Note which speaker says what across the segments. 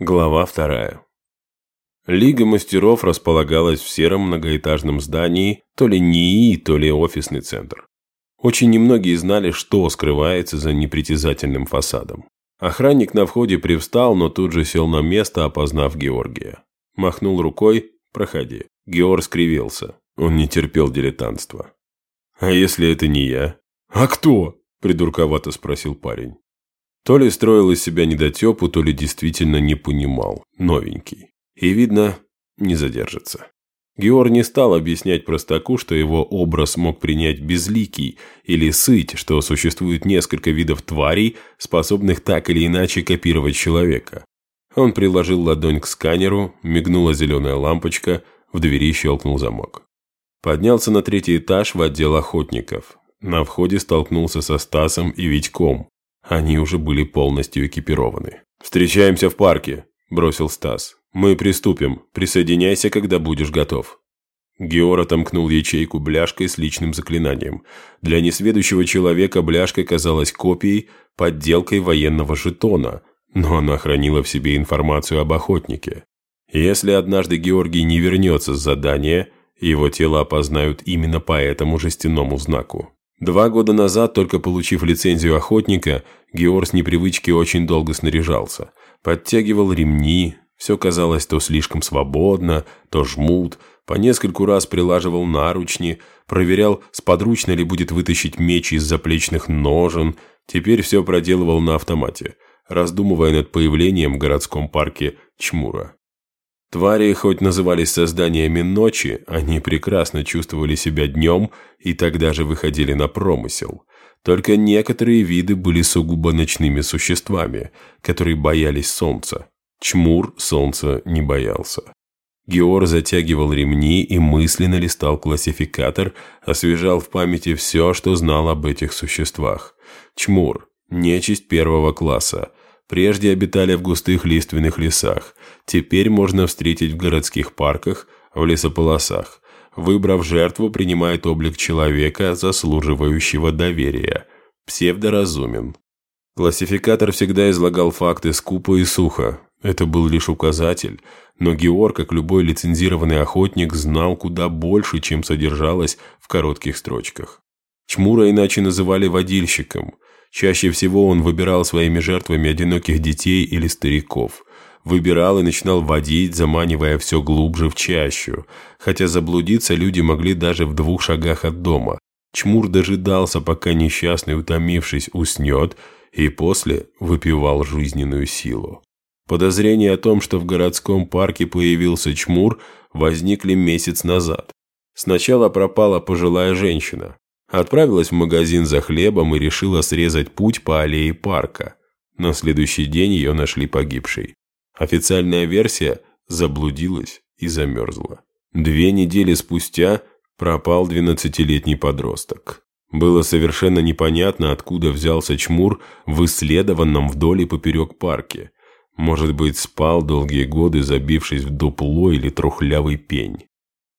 Speaker 1: Глава вторая. Лига мастеров располагалась в сером многоэтажном здании, то ли НИИ, то ли офисный центр. Очень немногие знали, что скрывается за непритязательным фасадом. Охранник на входе привстал, но тут же сел на место, опознав Георгия. Махнул рукой «Проходи». Георг скривился. Он не терпел дилетантства. «А если это не я?»
Speaker 2: «А кто?»
Speaker 1: – придурковато спросил парень. То ли строил из себя недотепу, то ли действительно не понимал. Новенький. И, видно, не задержится. Геор не стал объяснять простаку, что его образ мог принять безликий, или сыть, что существует несколько видов тварей, способных так или иначе копировать человека. Он приложил ладонь к сканеру, мигнула зеленая лампочка, в двери щелкнул замок. Поднялся на третий этаж в отдел охотников. На входе столкнулся со Стасом и Витьком. Они уже были полностью экипированы. «Встречаемся в парке», – бросил Стас. «Мы приступим. Присоединяйся, когда будешь готов». Геор отомкнул ячейку бляшкой с личным заклинанием. Для несведущего человека бляшка казалась копией, подделкой военного жетона, но она хранила в себе информацию об охотнике. Если однажды Георгий не вернется с задания, его тело опознают именно по этому жестяному знаку. Два года назад, только получив лицензию охотника, Геор с непривычки очень долго снаряжался. Подтягивал ремни, все казалось то слишком свободно, то жмут, по нескольку раз прилаживал наручни, проверял, сподручно ли будет вытащить меч из заплечных ножен, теперь все проделывал на автомате, раздумывая над появлением в городском парке Чмура. Твари хоть назывались созданиями ночи, они прекрасно чувствовали себя днем и тогда же выходили на промысел. Только некоторые виды были сугубо ночными существами, которые боялись солнца. Чмур солнца не боялся. Геор затягивал ремни и мысленно листал классификатор, освежал в памяти все, что знал об этих существах. Чмур – нечисть первого класса – Прежде обитали в густых лиственных лесах, теперь можно встретить в городских парках, в лесополосах. Выбрав жертву, принимает облик человека, заслуживающего доверия. Псевдоразумен. Классификатор всегда излагал факты скупо и сухо. Это был лишь указатель, но Георг, как любой лицензированный охотник, знал куда больше, чем содержалось в коротких строчках. Чмура иначе называли водильщиком – Чаще всего он выбирал своими жертвами одиноких детей или стариков. Выбирал и начинал водить, заманивая все глубже в чащу. Хотя заблудиться люди могли даже в двух шагах от дома. Чмур дожидался, пока несчастный, утомившись, уснет, и после выпивал жизненную силу. Подозрения о том, что в городском парке появился чмур, возникли месяц назад. Сначала пропала пожилая женщина. Отправилась в магазин за хлебом и решила срезать путь по аллее парка. На следующий день ее нашли погибшей. Официальная версия заблудилась и замерзла. Две недели спустя пропал 12-летний подросток. Было совершенно непонятно, откуда взялся чмур в исследованном вдоль и поперек парке. Может быть, спал долгие годы, забившись в дупло или трухлявый пень.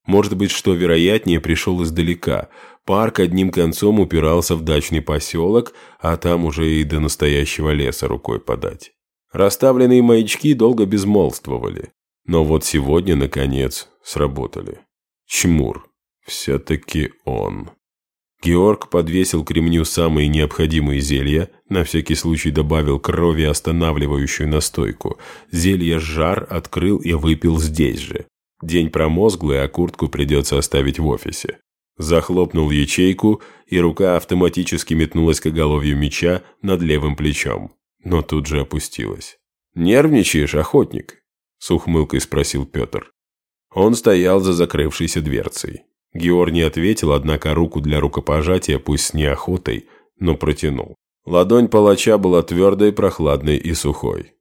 Speaker 1: Может быть, что вероятнее, пришел издалека. Парк одним концом упирался в дачный поселок, а там уже и до настоящего леса рукой подать. Расставленные маячки долго безмолвствовали. Но вот сегодня, наконец, сработали. Чмур. Все-таки он. Георг подвесил к ремню самые необходимые зелья, на всякий случай добавил крови останавливающую настойку. Зелье жар открыл и выпил здесь же. День промозглый, а куртку придется оставить в офисе. Захлопнул ячейку, и рука автоматически метнулась к оголовью меча над левым плечом, но тут же опустилась. «Нервничаешь, охотник?» – с ухмылкой спросил Петр. Он стоял за закрывшейся дверцей. Георг не ответил, однако руку для рукопожатия, пусть с неохотой, но протянул. Ладонь палача была твердой, прохладной и сухой.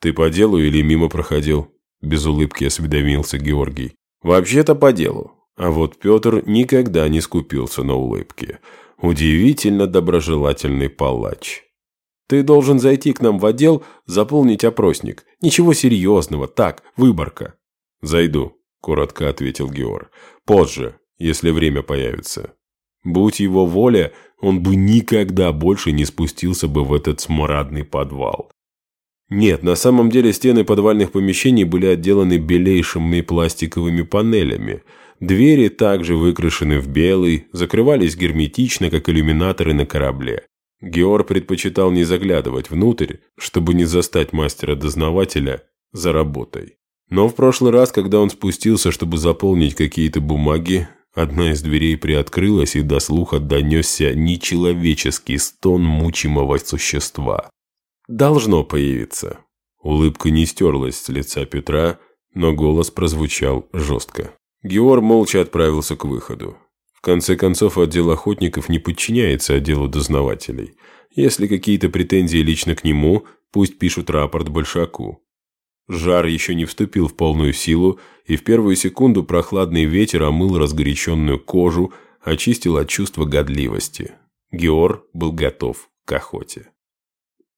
Speaker 1: «Ты по делу или мимо проходил?» без улыбки осведомился Георгий. «Вообще-то по делу». А вот Петр никогда не скупился на улыбки. Удивительно доброжелательный палач. «Ты должен зайти к нам в отдел, заполнить опросник. Ничего серьезного, так, выборка». «Зайду», – коротко ответил Георг. «Позже, если время появится». Будь его воля, он бы никогда больше не спустился бы в этот смрадный подвал. Нет, на самом деле стены подвальных помещений были отделаны белейшими пластиковыми панелями. Двери также выкрашены в белый, закрывались герметично, как иллюминаторы на корабле. Геор предпочитал не заглядывать внутрь, чтобы не застать мастера-дознавателя за работой. Но в прошлый раз, когда он спустился, чтобы заполнить какие-то бумаги, одна из дверей приоткрылась, и до слуха донесся нечеловеческий стон мучимого существа. «Должно появиться». Улыбка не стерлась с лица Петра, но голос прозвучал жестко. Геор молча отправился к выходу. В конце концов, отдел охотников не подчиняется отделу дознавателей. Если какие-то претензии лично к нему, пусть пишут рапорт Большаку. Жар еще не вступил в полную силу, и в первую секунду прохладный ветер омыл разгоряченную кожу, очистил от чувства годливости. Геор был готов к охоте.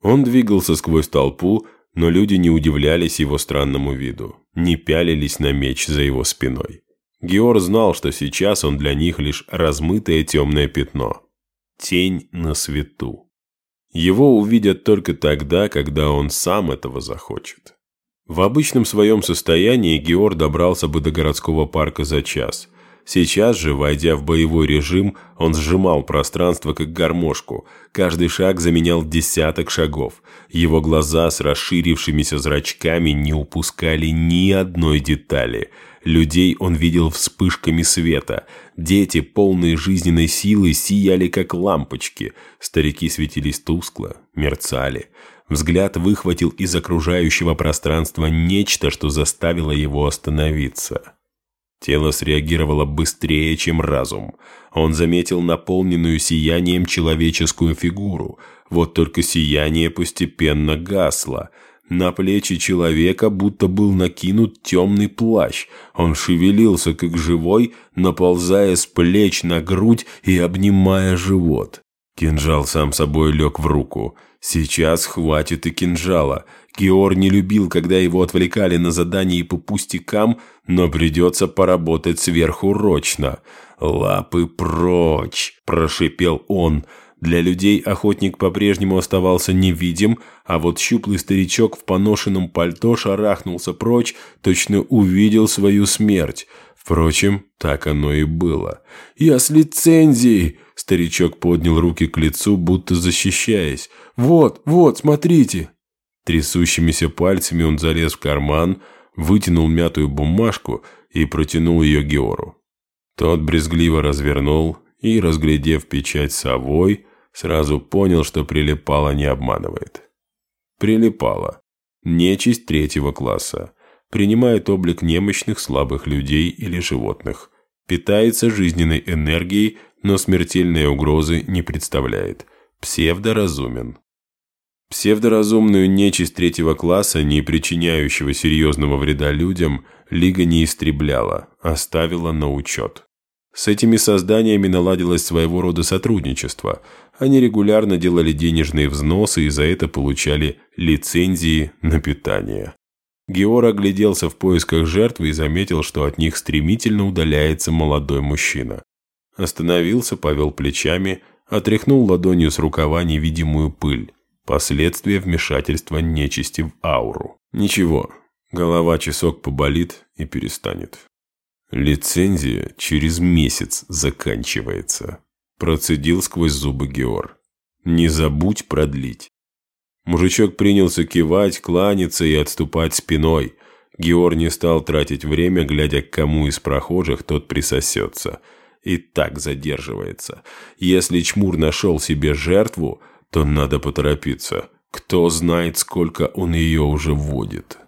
Speaker 1: Он двигался сквозь толпу, но люди не удивлялись его странному виду, не пялились на меч за его спиной. Геор знал, что сейчас он для них лишь размытое темное пятно. Тень на свету. Его увидят только тогда, когда он сам этого захочет. В обычном своем состоянии Геор добрался бы до городского парка за час. Сейчас же, войдя в боевой режим, он сжимал пространство как гармошку. Каждый шаг заменял десяток шагов. Его глаза с расширившимися зрачками не упускали ни одной детали. Людей он видел вспышками света. Дети, полные жизненной силы, сияли как лампочки. Старики светились тускло, мерцали. Взгляд выхватил из окружающего пространства нечто, что заставило его остановиться. Тело среагировало быстрее, чем разум. Он заметил наполненную сиянием человеческую фигуру. Вот только сияние постепенно гасло. На плечи человека будто был накинут темный плащ. Он шевелился, как живой, наползая с плеч на грудь и обнимая живот. Кинжал сам собой лег в руку. Сейчас хватит и кинжала. Геор не любил, когда его отвлекали на задания по пустякам, но придется поработать сверхурочно. «Лапы прочь!» – прошипел он. Для людей охотник по-прежнему оставался невидим, а вот щуплый старичок в поношенном пальто шарахнулся прочь, точно увидел свою смерть. Впрочем, так оно и было. «Я с лицензией!» Старичок поднял руки к лицу, будто защищаясь. «Вот, вот, смотрите!» Трясущимися пальцами он залез в карман, вытянул мятую бумажку и протянул ее Геору. Тот брезгливо развернул и, разглядев печать совой, сразу понял, что прилипало не обманывает. Прилипало. Нечисть третьего класса. Принимает облик немощных слабых людей или животных. Питается жизненной энергией но смертельной угрозы не представляет. Псевдоразумен. Псевдоразумную нечисть третьего класса, не причиняющего серьезного вреда людям, Лига не истребляла, оставила на учет. С этими созданиями наладилось своего рода сотрудничество. Они регулярно делали денежные взносы и за это получали лицензии на питание. Геор огляделся в поисках жертвы и заметил, что от них стремительно удаляется молодой мужчина. Остановился, повел плечами, отряхнул ладонью с рукава невидимую пыль. Последствия вмешательства нечисти в ауру. Ничего, голова часок поболит и перестанет. Лицензия через месяц заканчивается. Процедил сквозь зубы Геор. Не забудь продлить. Мужичок принялся кивать, кланяться и отступать спиной. Геор не стал тратить время, глядя, к кому из прохожих тот присосется – и так задерживается. Если чмур нашел себе жертву, то надо поторопиться. Кто знает, сколько он ее уже вводит.